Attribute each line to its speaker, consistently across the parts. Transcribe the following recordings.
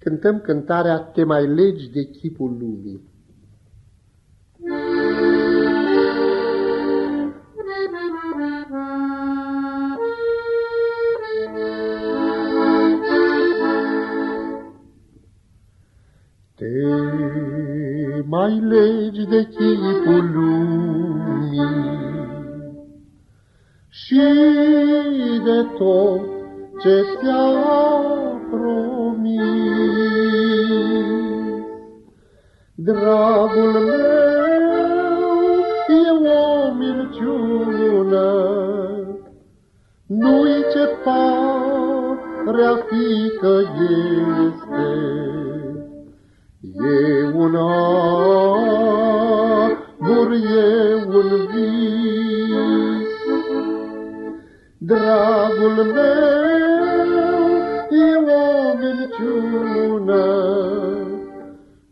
Speaker 1: cântăm cântarea Te mai legi de chipul lumii. Te mai legi de chipul lumii și de tot ce ți-a Dragul meu e o minciună, Nu-i ce pare a fi că este. E un abur, e un vis. Dragul meu e o minciună,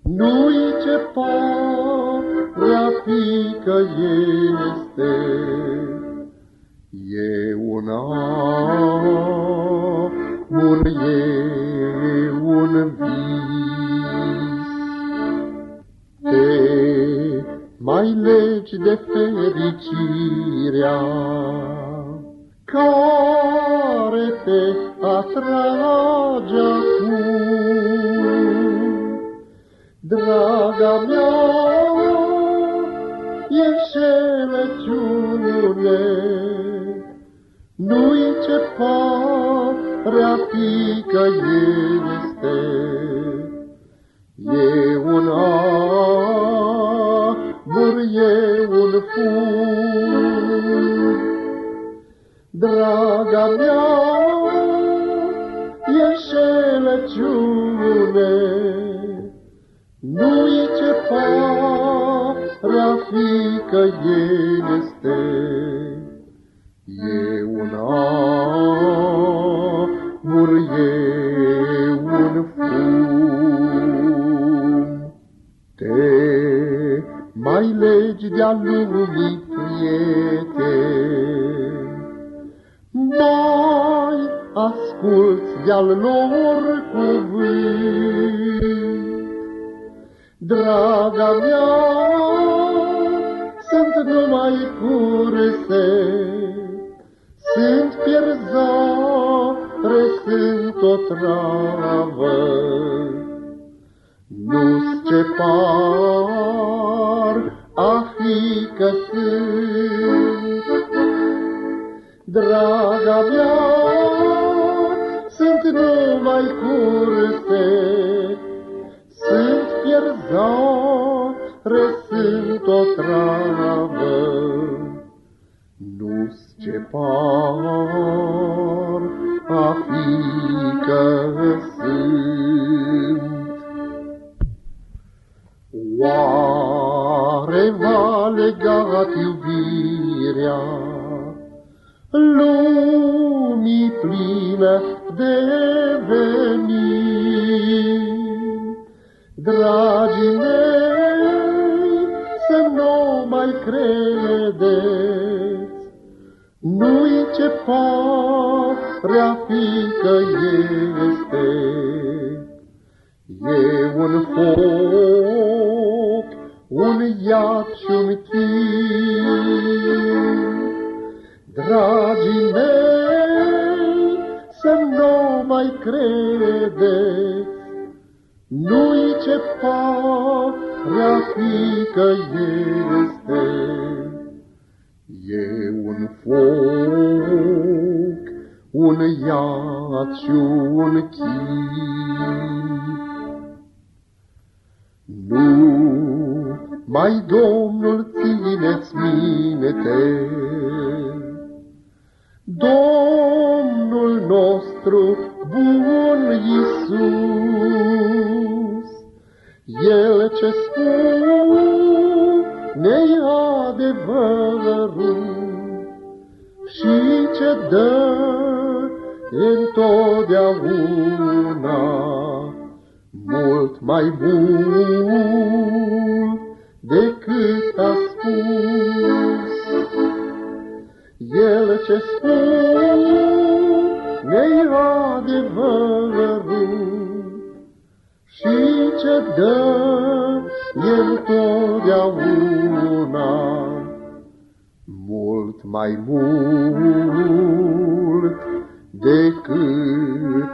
Speaker 1: Nu-i ce pare fi că este. E un amur, e un vis. Te mai legi de fericirea care te atrage acum Draga mea, e șelăciune, Nu-i ce pare a fi că este. E un abur, e un fum. Draga mea, e șelăciune, nu-i ce pare a fi că este. E un abur, e un fum. Te mai legi de-a lumii, prieteni, mai asculți de-al lor cuvânt. Draga mea, sunt numai curse, sunt pierzare, sunt o travă. Nu-ți ce par a fi că sunt. Draga mea, sunt numai curse, pierzare sunt o travă. Nu-ți ce par a fi că sunt. Oare va legat iubirea lumii plină de venit? Dragii mei, să nu mai credeți, Nu-i ce pare a fi că este. E un foc, un iad și un chin. Dragii mei, să nu mai credeți, nu-i ce pare fi că este. E un foc, un iad și un chin. Nu, mai Domnul țineți minte, Domnul nostru bun Iisus, El ce spune adevărul și ce dă întotdeauna mult mai mult decât a spus. El ce spune adevărul dă el totdeauna. Mult mai mult decât